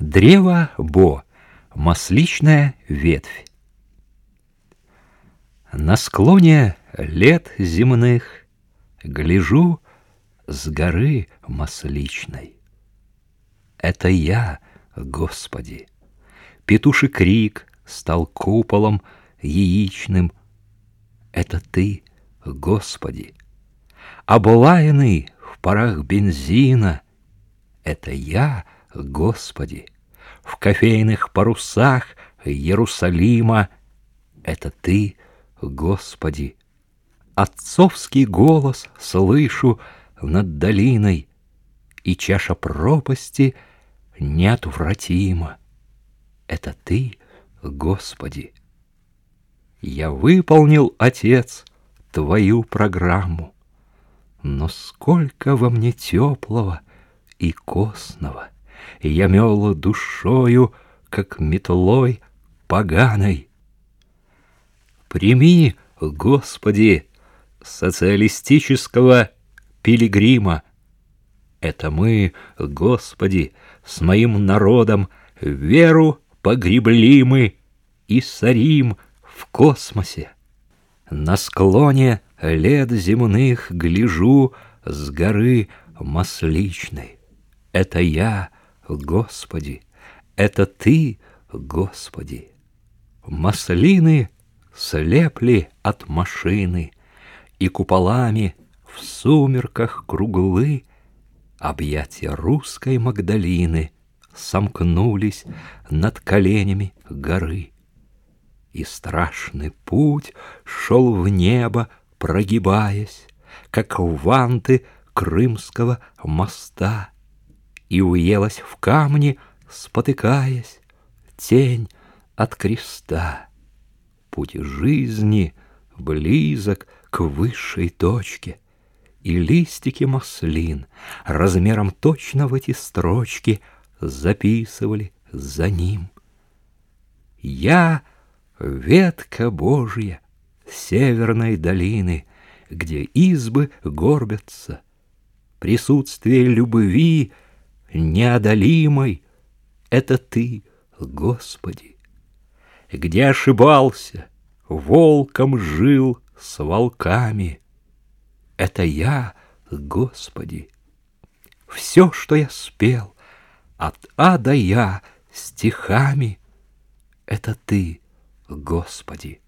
Древо Бо, масличная ветвь. На склоне лет земных Гляжу с горы масличной. Это я, Господи. Петуший крик стал куполом яичным. Это Ты, Господи. Облаянный в парах бензина. Это я, Господи, в кофейных парусах Иерусалима. Это Ты, Господи. Отцовский голос слышу над долиной, И чаша пропасти неотвратима. Это Ты, Господи. Я выполнил, Отец, Твою программу, Но сколько во мне теплого и костного — я мел душою, как метлой поганой. Прими, Господи, социалистического пилигрима. Это мы, Господи, с моим народом веру погребли мы и сорим в космосе. На склоне лет земных гляжу с горы масличной. Это я, Господи, это Ты, Господи. Маслины слепли от машины, И куполами в сумерках круглы Объятия русской Магдалины Сомкнулись над коленями горы. И страшный путь шел в небо, прогибаясь, Как ванты крымского моста — и уелась в камни, спотыкаясь, тень от креста. Путь жизни близок к высшей точке, и листики маслин размером точно в эти строчки записывали за ним. Я — ветка Божья северной долины, где избы горбятся, присутствие любви — неодолимой — это Ты, Господи. Где ошибался, волком жил с волками. Это я, Господи. Все, что я спел, от А до Я стихами, это Ты, Господи.